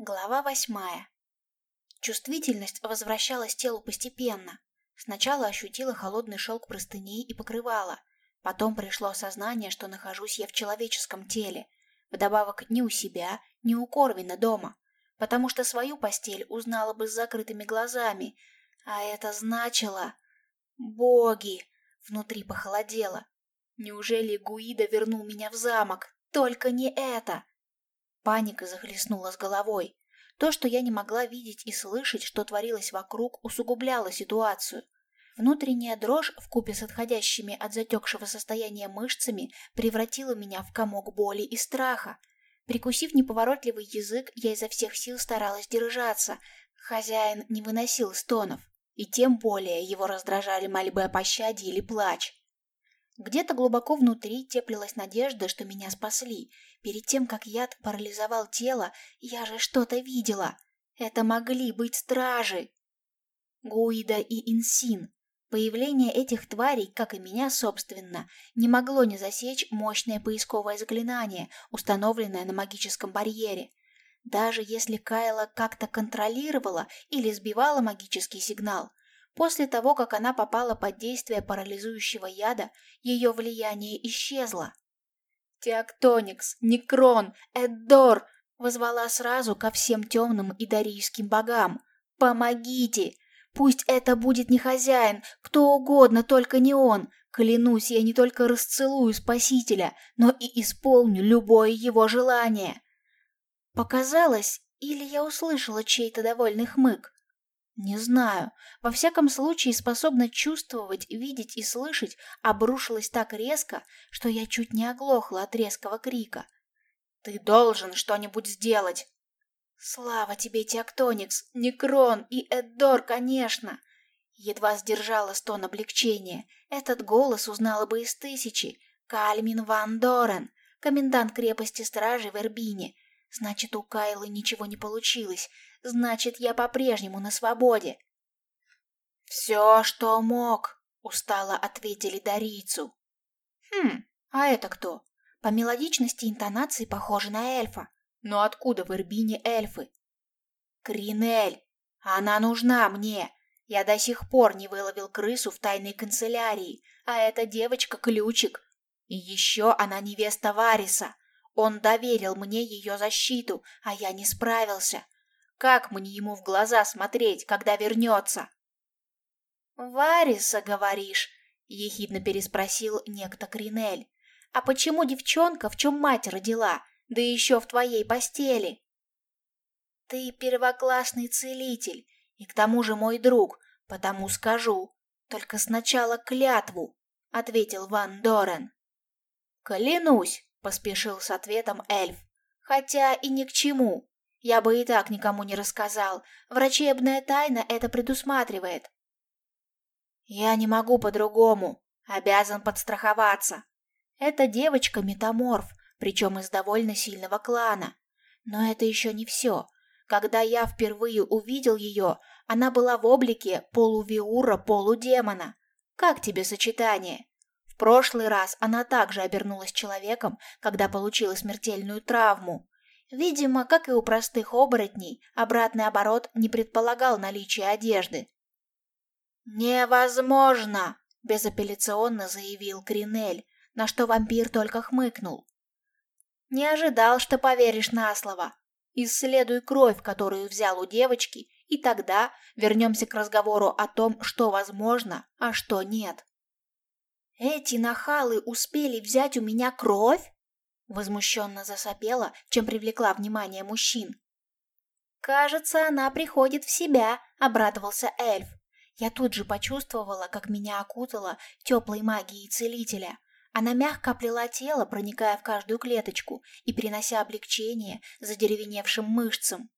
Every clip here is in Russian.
Глава восьмая. Чувствительность возвращалась телу постепенно. Сначала ощутила холодный шелк простыней и покрывала. Потом пришло осознание, что нахожусь я в человеческом теле. Вдобавок ни у себя, ни у Корвина дома. Потому что свою постель узнала бы с закрытыми глазами. А это значило... Боги! Внутри похолодело. Неужели Гуида вернул меня в замок? Только не это! Паника захлестнула с головой. То, что я не могла видеть и слышать, что творилось вокруг, усугубляло ситуацию. Внутренняя дрожь вкупе с отходящими от затекшего состояния мышцами превратила меня в комок боли и страха. Прикусив неповоротливый язык, я изо всех сил старалась держаться. Хозяин не выносил стонов, и тем более его раздражали мольбы о пощаде или плач. Где-то глубоко внутри теплилась надежда, что меня спасли. Перед тем, как яд парализовал тело, я же что-то видела. Это могли быть стражи. Гуида и Инсин. Появление этих тварей, как и меня, собственно, не могло не засечь мощное поисковое заклинание, установленное на магическом барьере. Даже если Кайла как-то контролировала или сбивала магический сигнал, После того, как она попала под действие парализующего яда, ее влияние исчезло. «Теоктоникс, Некрон, Эддор!» возвала сразу ко всем темным и дарийским богам. «Помогите! Пусть это будет не хозяин, кто угодно, только не он. Клянусь, я не только расцелую Спасителя, но и исполню любое его желание». Показалось, или я услышала чей-то довольный хмык. Не знаю. Во всяком случае, способна чувствовать, видеть и слышать обрушилась так резко, что я чуть не оглохла от резкого крика. «Ты должен что-нибудь сделать!» «Слава тебе, Теоктоникс, Некрон и Эддор, конечно!» Едва сдержала стон облегчения. Этот голос узнала бы из тысячи. Кальмин Ван Дорен, комендант крепости стражи в Эрбине. Значит, у Кайлы ничего не получилось. Значит, я по-прежнему на свободе. «Все, что мог», — устало ответили Дарийцу. «Хм, а это кто? По мелодичности интонации похоже на эльфа. Но откуда в Ирбине эльфы?» «Кринель! Она нужна мне! Я до сих пор не выловил крысу в тайной канцелярии, а эта девочка — ключик. И еще она невеста Вариса. Он доверил мне ее защиту, а я не справился. Как мне ему в глаза смотреть, когда вернется? «Вариса, говоришь?» — ехидно переспросил некто Кринель. «А почему девчонка, в чем мать родила, да еще в твоей постели?» «Ты первоклассный целитель, и к тому же мой друг, потому скажу. Только сначала клятву», — ответил Ван Дорен. «Клянусь», — поспешил с ответом эльф, «хотя и ни к чему. Я бы и так никому не рассказал. Врачебная тайна это предусматривает. Я не могу по-другому. Обязан подстраховаться. Эта девочка метаморф, причем из довольно сильного клана. Но это еще не все. Когда я впервые увидел ее, она была в облике полувиура, полудемона. Как тебе сочетание? В прошлый раз она также обернулась человеком, когда получила смертельную травму. Видимо, как и у простых оборотней, обратный оборот не предполагал наличие одежды. «Невозможно!» – безапелляционно заявил Кринель, на что вампир только хмыкнул. «Не ожидал, что поверишь на слово. Исследуй кровь, которую взял у девочки, и тогда вернемся к разговору о том, что возможно, а что нет». «Эти нахалы успели взять у меня кровь?» Возмущенно засопела, чем привлекла внимание мужчин. «Кажется, она приходит в себя», — обрадовался эльф. Я тут же почувствовала, как меня окутала теплой магией целителя. Она мягко оплела тело, проникая в каждую клеточку и принося облегчение задеревеневшим мышцам.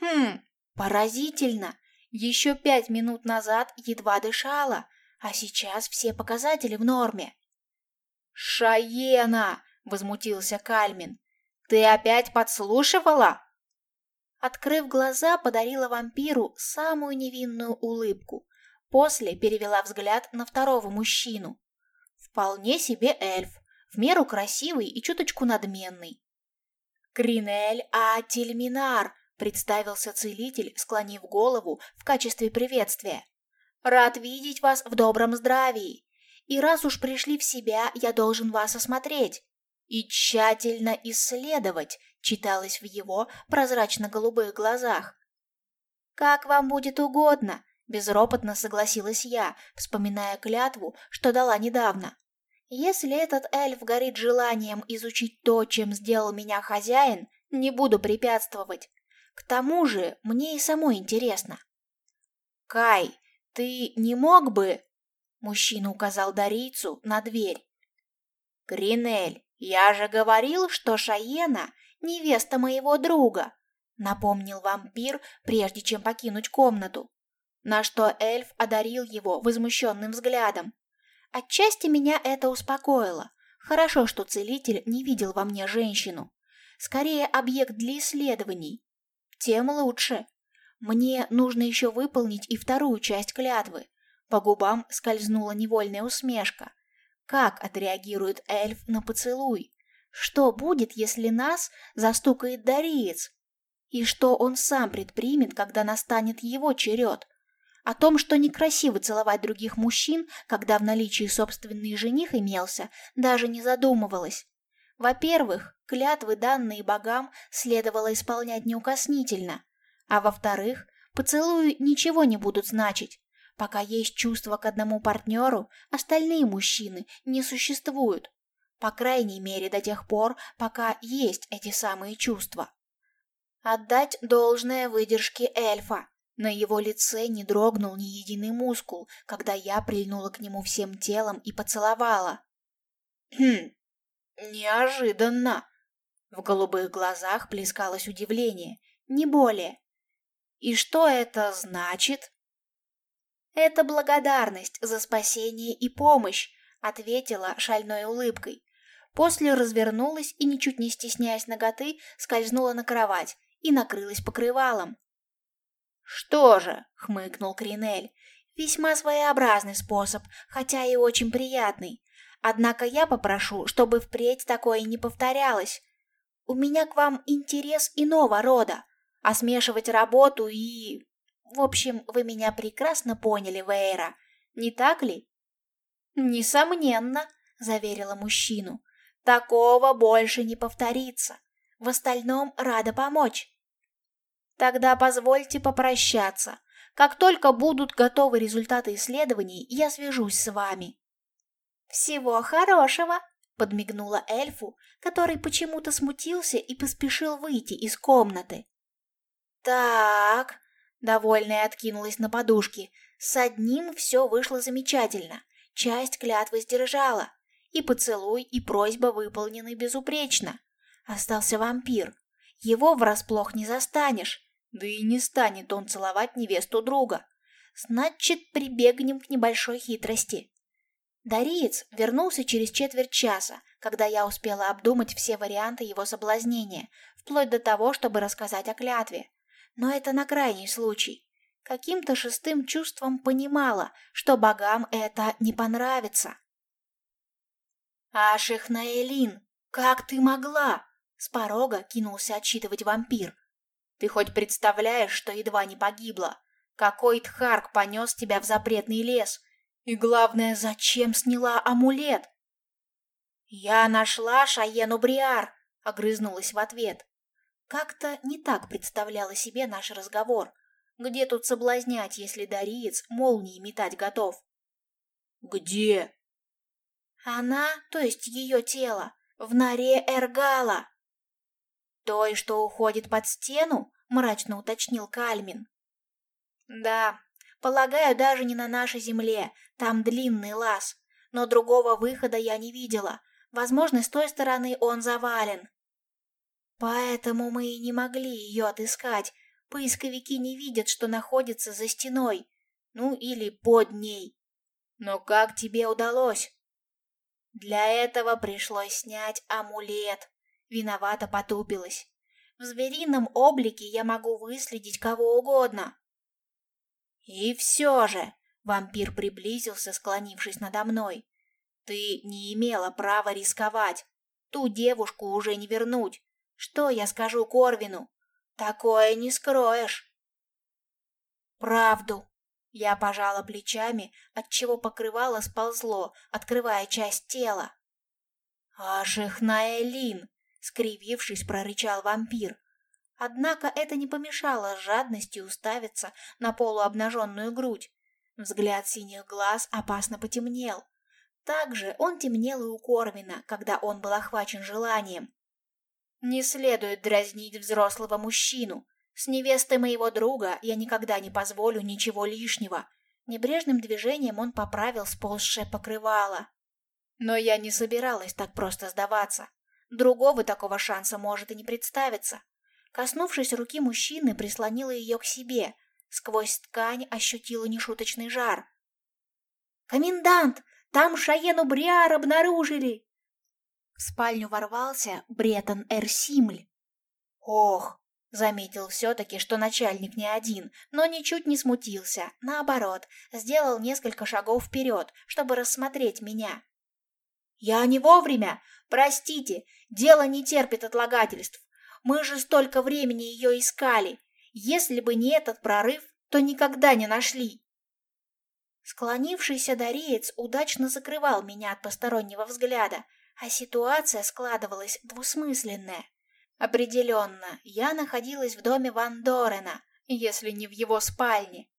«Хм, поразительно! Еще пять минут назад едва дышала, а сейчас все показатели в норме». «Шаена!» — возмутился Кальмин. «Ты опять подслушивала?» Открыв глаза, подарила вампиру самую невинную улыбку. После перевела взгляд на второго мужчину. Вполне себе эльф, в меру красивый и чуточку надменный. «Кринель Атильминар!» представился целитель, склонив голову в качестве приветствия. «Рад видеть вас в добром здравии. И раз уж пришли в себя, я должен вас осмотреть и тщательно исследовать», читалось в его прозрачно-голубых глазах. «Как вам будет угодно», — безропотно согласилась я, вспоминая клятву, что дала недавно. «Если этот эльф горит желанием изучить то, чем сделал меня хозяин, не буду препятствовать. К тому же мне и самой интересно». «Кай, ты не мог бы...» Мужчина указал Дарийцу на дверь. «Гринель, я же говорил, что Шаена — невеста моего друга напомнил вампир, прежде чем покинуть комнату. На что эльф одарил его возмущенным взглядом. Отчасти меня это успокоило. Хорошо, что целитель не видел во мне женщину. Скорее, объект для исследований. Тем лучше. Мне нужно еще выполнить и вторую часть клятвы. По губам скользнула невольная усмешка. Как отреагирует эльф на поцелуй? Что будет, если нас застукает Дариец? И что он сам предпримет, когда настанет его черед? О том, что некрасиво целовать других мужчин, когда в наличии собственный жених имелся, даже не задумывалась. Во-первых, клятвы, данные богам, следовало исполнять неукоснительно. А во-вторых, поцелуи ничего не будут значить. Пока есть чувство к одному партнеру, остальные мужчины не существуют. По крайней мере, до тех пор, пока есть эти самые чувства. Отдать должное выдержке эльфа. На его лице не дрогнул ни единый мускул, когда я прильнула к нему всем телом и поцеловала. Хм, неожиданно. В голубых глазах плескалось удивление, не более. И что это значит? Это благодарность за спасение и помощь, ответила шальной улыбкой. После развернулась и, ничуть не стесняясь ноготы, скользнула на кровать и накрылась покрывалом. «Что же?» — хмыкнул Кринель. «Весьма своеобразный способ, хотя и очень приятный. Однако я попрошу, чтобы впредь такое не повторялось. У меня к вам интерес иного рода, а смешивать работу и... В общем, вы меня прекрасно поняли, Вейра, не так ли?» «Несомненно», — заверила мужчину. «Такого больше не повторится. В остальном рада помочь. Тогда позвольте попрощаться. Как только будут готовы результаты исследований, я свяжусь с вами. Всего хорошего, подмигнула эльфу, который почему-то смутился и поспешил выйти из комнаты. Так, довольная откинулась на подушки. С одним все вышло замечательно. Часть клятвы сдержала. И поцелуй, и просьба выполнены безупречно. Остался вампир. Его врасплох не застанешь. Да и не станет он целовать невесту друга. Значит, прибегнем к небольшой хитрости. Дариец вернулся через четверть часа, когда я успела обдумать все варианты его соблазнения, вплоть до того, чтобы рассказать о клятве. Но это на крайний случай. Каким-то шестым чувством понимала, что богам это не понравится. «Аших Наэлин, как ты могла?» С порога кинулся отчитывать вампир. «Ты хоть представляешь, что едва не погибла? Какой Тхарк понес тебя в запретный лес? И главное, зачем сняла амулет?» «Я нашла Шаену Бриар», — огрызнулась в ответ. Как-то не так представляла себе наш разговор. Где тут соблазнять, если Дариец молнии метать готов? «Где?» «Она, то есть ее тело, в норе Эргала», «Той, что уходит под стену?» — мрачно уточнил Кальмин. «Да, полагаю, даже не на нашей земле, там длинный лаз, но другого выхода я не видела. Возможно, с той стороны он завален. Поэтому мы и не могли ее отыскать. Поисковики не видят, что находится за стеной, ну или под ней. Но как тебе удалось?» Для этого пришлось снять амулет. Виновато потупилась. В зверином облике я могу выследить кого угодно. И все же, вампир приблизился, склонившись надо мной. Ты не имела права рисковать. Ту девушку уже не вернуть. Что я скажу Корвину? Такое не скроешь. Правду. Я пожала плечами, отчего покрывало сползло, открывая часть тела. «Аж их Наэлин!» — скривившись, прорычал вампир. Однако это не помешало с жадностью уставиться на полуобнаженную грудь. Взгляд синих глаз опасно потемнел. Также он темнел и у Корвина, когда он был охвачен желанием. Не следует дразнить взрослого мужчину. С невестой моего друга я никогда не позволю ничего лишнего. Небрежным движением он поправил сползшее покрывало. Но я не собиралась так просто сдаваться. Другого такого шанса может и не представиться. Коснувшись руки мужчины, прислонила ее к себе. Сквозь ткань ощутила нешуточный жар. «Комендант! Там Шаену Бриар обнаружили!» В спальню ворвался Бретон Эрсимль. «Ох!» — заметил все-таки, что начальник не один, но ничуть не смутился. Наоборот, сделал несколько шагов вперед, чтобы рассмотреть меня. «Я не вовремя! Простите, дело не терпит отлагательств. Мы же столько времени ее искали. Если бы не этот прорыв, то никогда не нашли». Склонившийся дареец удачно закрывал меня от постороннего взгляда, а ситуация складывалась двусмысленная. Определенно, я находилась в доме Ван Дорена, если не в его спальне.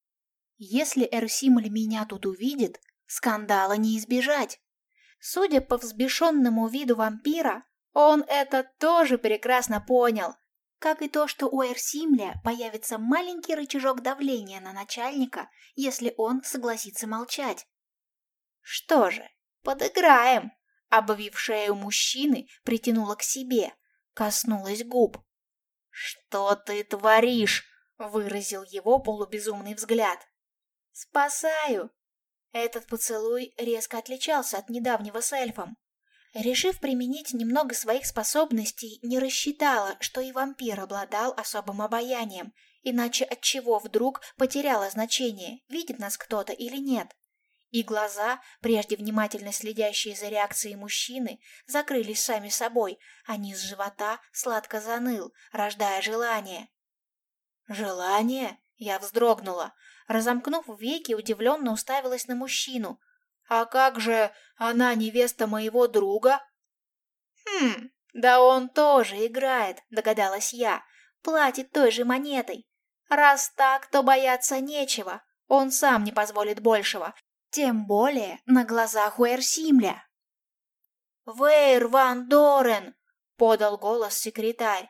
Если Эрсимль меня тут увидит, скандала не избежать. Судя по взбешенному виду вампира, он это тоже прекрасно понял, как и то, что у Эрсимля появится маленький рычажок давления на начальника, если он согласится молчать. Что же, подыграем. Обвив шею мужчины, притянула к себе, коснулась губ. «Что ты творишь?» — выразил его полубезумный взгляд. «Спасаю!» Этот поцелуй резко отличался от недавнего с эльфом. Решив применить немного своих способностей, не рассчитала, что и вампир обладал особым обаянием, иначе от чего вдруг потеряло значение, видит нас кто-то или нет и глаза, прежде внимательно следящие за реакцией мужчины, закрылись сами собой, а низ живота сладко заныл, рождая желание. «Желание?» — я вздрогнула. Разомкнув веки, удивленно уставилась на мужчину. «А как же она невеста моего друга?» «Хм, да он тоже играет», — догадалась я. «Платит той же монетой. Раз так, то бояться нечего. Он сам не позволит большего, тем более на глазах у Эрсимля. «Вейр Ван Дорен!» — подал голос секретарь.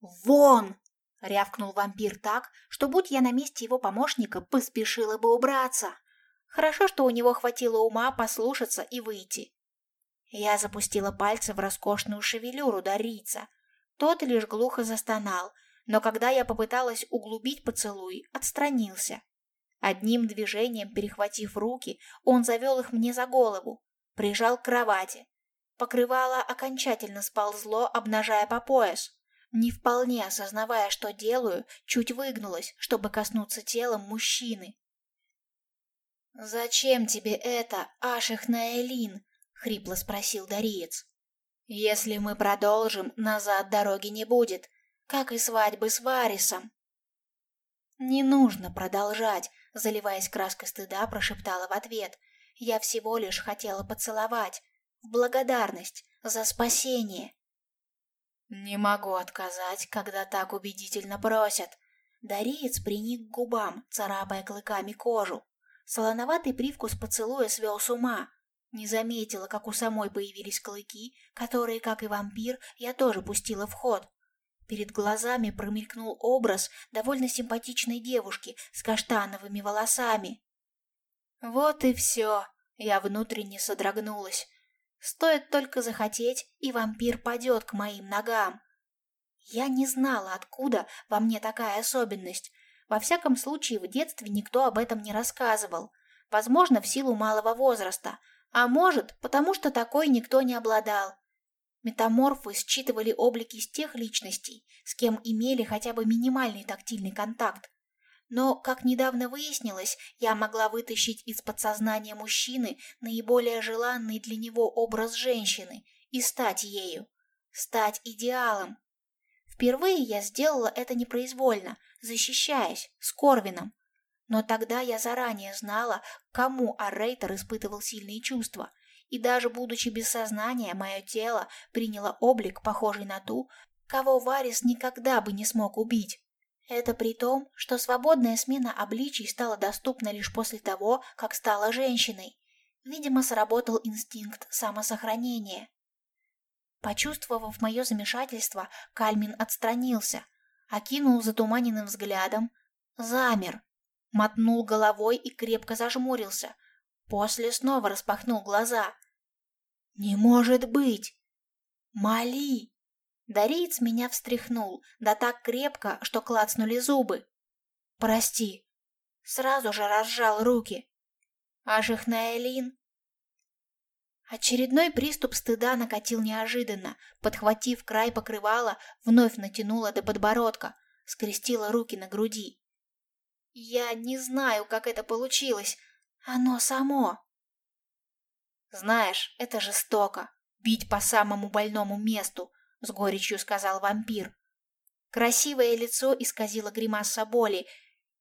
«Вон!» — рявкнул вампир так, что, будь я на месте его помощника, поспешила бы убраться. Хорошо, что у него хватило ума послушаться и выйти. Я запустила пальцы в роскошную шевелюру Дарица. Тот лишь глухо застонал, но когда я попыталась углубить поцелуй, отстранился. Одним движением, перехватив руки, он завел их мне за голову, прижал к кровати. Покрывало окончательно сползло, обнажая по пояс. Не вполне осознавая, что делаю, чуть выгнулась, чтобы коснуться телом мужчины. «Зачем тебе это, Аших Наэлин?» — хрипло спросил Дариец. «Если мы продолжим, назад дороги не будет, как и свадьбы с Варисом». «Не нужно продолжать», заливаясь краской стыда, прошептала в ответ. «Я всего лишь хотела поцеловать, в благодарность за спасение». «Не могу отказать, когда так убедительно просят». Дариец приник к губам, царапая клыками кожу. Солоноватый привкус поцелуя свел с ума. Не заметила, как у самой появились клыки, которые, как и вампир, я тоже пустила в ход. Перед глазами промелькнул образ довольно симпатичной девушки с каштановыми волосами. Вот и все, я внутренне содрогнулась. Стоит только захотеть, и вампир падет к моим ногам. Я не знала, откуда во мне такая особенность. Во всяком случае, в детстве никто об этом не рассказывал. Возможно, в силу малого возраста, а может, потому что такой никто не обладал. Метаморфы считывали облики из тех личностей, с кем имели хотя бы минимальный тактильный контакт. Но, как недавно выяснилось, я могла вытащить из подсознания мужчины наиболее желанный для него образ женщины и стать ею. Стать идеалом. Впервые я сделала это непроизвольно, защищаясь, с Корвином. Но тогда я заранее знала, кому Аррейтер испытывал сильные чувства, и даже будучи без сознания, мое тело приняло облик, похожий на ту, кого Варис никогда бы не смог убить. Это при том, что свободная смена обличий стала доступна лишь после того, как стала женщиной. Видимо, сработал инстинкт самосохранения. Почувствовав мое замешательство, Кальмин отстранился, окинул затуманенным взглядом, замер, мотнул головой и крепко зажмурился, после снова распахнул глаза. «Не может быть! Мали!» Дариец меня встряхнул, да так крепко, что клацнули зубы. «Прости!» Сразу же разжал руки. «А Жихнаэлин?» Очередной приступ стыда накатил неожиданно, подхватив край покрывала, вновь натянула до подбородка, скрестила руки на груди. Я не знаю, как это получилось. Оно само. Знаешь, это жестоко. Бить по самому больному месту, с горечью сказал вампир. Красивое лицо исказило гримаса боли.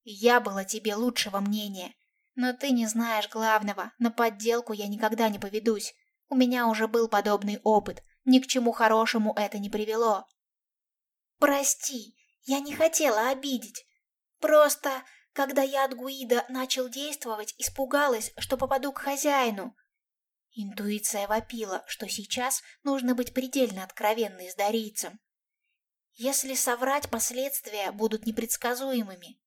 Я была тебе лучшего мнения. Но ты не знаешь главного, на подделку я никогда не поведусь. У меня уже был подобный опыт, ни к чему хорошему это не привело. Прости, я не хотела обидеть. Просто, когда я от Гуида начал действовать, испугалась, что попаду к хозяину. Интуиция вопила, что сейчас нужно быть предельно откровенной с дарийцем. Если соврать, последствия будут непредсказуемыми.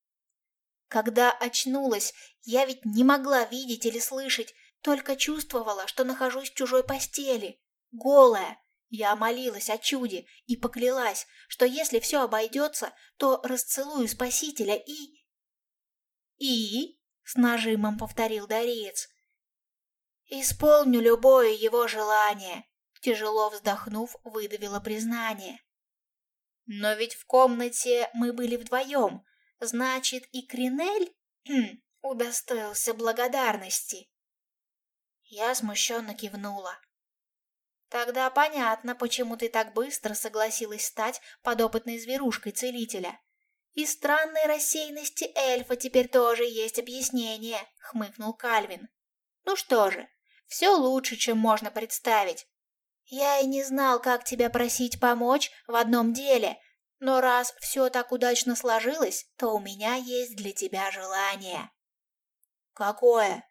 Когда очнулась, я ведь не могла видеть или слышать, только чувствовала, что нахожусь в чужой постели, голая. Я молилась о чуде и поклялась, что если все обойдется, то расцелую Спасителя и... «И?» — с нажимом повторил Дареец. «Исполню любое его желание», — тяжело вздохнув, выдавила признание. «Но ведь в комнате мы были вдвоем, Значит, и Кринель хм, удостоился благодарности. Я смущенно кивнула. Тогда понятно, почему ты так быстро согласилась стать подопытной зверушкой целителя. И странной рассеянности эльфа теперь тоже есть объяснение, хмыкнул Кальвин. Ну что же, все лучше, чем можно представить. Я и не знал, как тебя просить помочь в одном деле, но раз все так удачно сложилось, то у меня есть для тебя желание. Какое?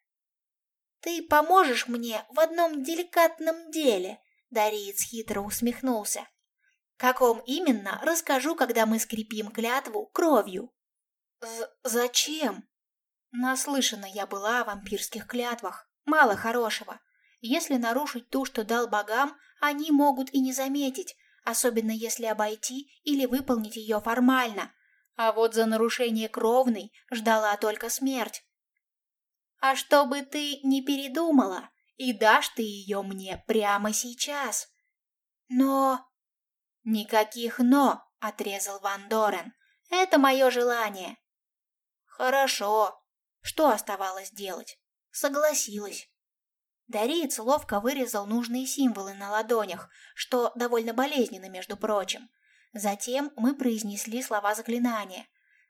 Ты поможешь мне в одном деликатном деле, Дариец хитро усмехнулся. Каком именно, расскажу, когда мы скрепим клятву кровью. З зачем? Наслышана я была о вампирских клятвах. Мало хорошего. Если нарушить ту, что дал богам, они могут и не заметить, особенно если обойти или выполнить ее формально, а вот за нарушение кровной ждала только смерть. А чтобы ты не передумала, и дашь ты ее мне прямо сейчас. Но... Никаких «но», — отрезал Ван Дорен. Это мое желание. Хорошо. Что оставалось делать? Согласилась. Дариец ловко вырезал нужные символы на ладонях, что довольно болезненно, между прочим. Затем мы произнесли слова заклинания.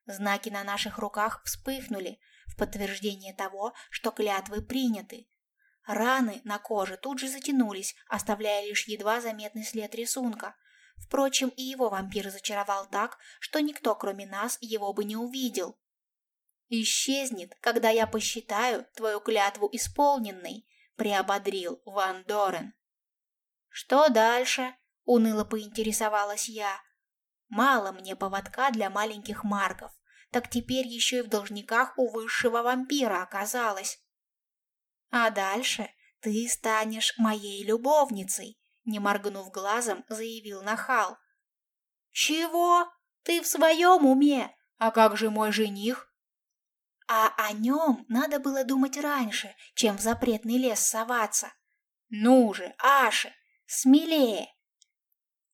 Знаки на наших руках вспыхнули, в подтверждение того, что клятвы приняты. Раны на коже тут же затянулись, оставляя лишь едва заметный след рисунка. Впрочем, и его вампир зачаровал так, что никто, кроме нас, его бы не увидел. «Исчезнет, когда я посчитаю твою клятву исполненной», приободрил Ван Дорен. «Что дальше?» — уныло поинтересовалась я. «Мало мне поводка для маленьких марков, так теперь еще и в должниках у высшего вампира оказалось. А дальше ты станешь моей любовницей», — не моргнув глазом, заявил Нахал. «Чего? Ты в своем уме? А как же мой жених?» А о нем надо было думать раньше, чем в запретный лес соваться. Ну же, Аши, смелее!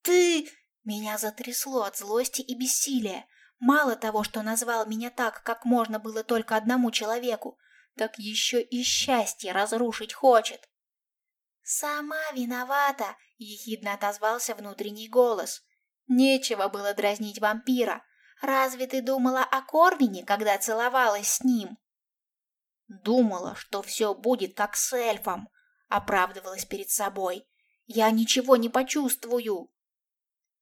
Ты... Меня затрясло от злости и бессилия. Мало того, что назвал меня так, как можно было только одному человеку, так еще и счастье разрушить хочет. «Сама виновата!» — ехидно отозвался внутренний голос. Нечего было дразнить вампира. Разве ты думала о Корвине, когда целовалась с ним? Думала, что все будет как с эльфом, оправдывалась перед собой. Я ничего не почувствую.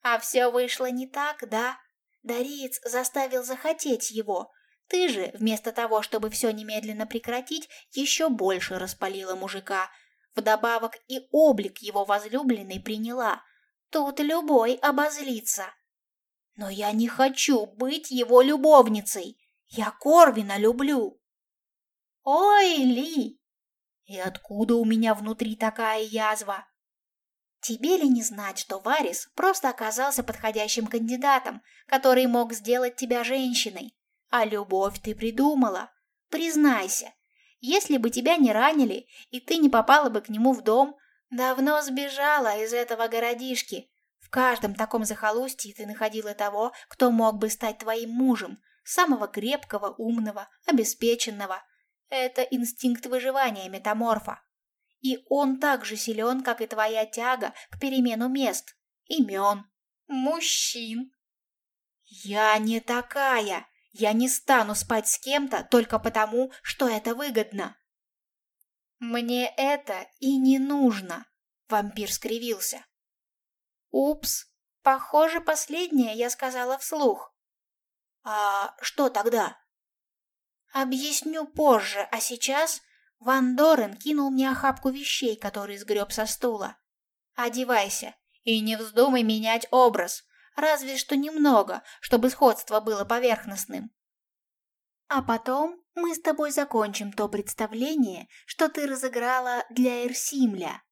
А все вышло не так, да? Дариец заставил захотеть его. Ты же, вместо того, чтобы все немедленно прекратить, еще больше распалила мужика. Вдобавок и облик его возлюбленной приняла. Тут любой обозлится. Но я не хочу быть его любовницей. Я Корвина люблю. Ой, Ли! И откуда у меня внутри такая язва? Тебе ли не знать, что Варис просто оказался подходящим кандидатом, который мог сделать тебя женщиной? А любовь ты придумала. Признайся, если бы тебя не ранили, и ты не попала бы к нему в дом, давно сбежала из этого городишки. В каждом таком захолустье ты находила того, кто мог бы стать твоим мужем, самого крепкого, умного, обеспеченного. Это инстинкт выживания метаморфа. И он так же силен, как и твоя тяга к перемену мест, имен, мужчин. Я не такая. Я не стану спать с кем-то только потому, что это выгодно. Мне это и не нужно, вампир скривился. Упс, похоже, последнее я сказала вслух. А что тогда? Объясню позже, а сейчас Ван Дорен кинул мне охапку вещей, которые сгреб со стула. «Одевайся и не вздумай менять образ, разве что немного, чтобы сходство было поверхностным. А потом мы с тобой закончим то представление, что ты разыграла для Эрсимля.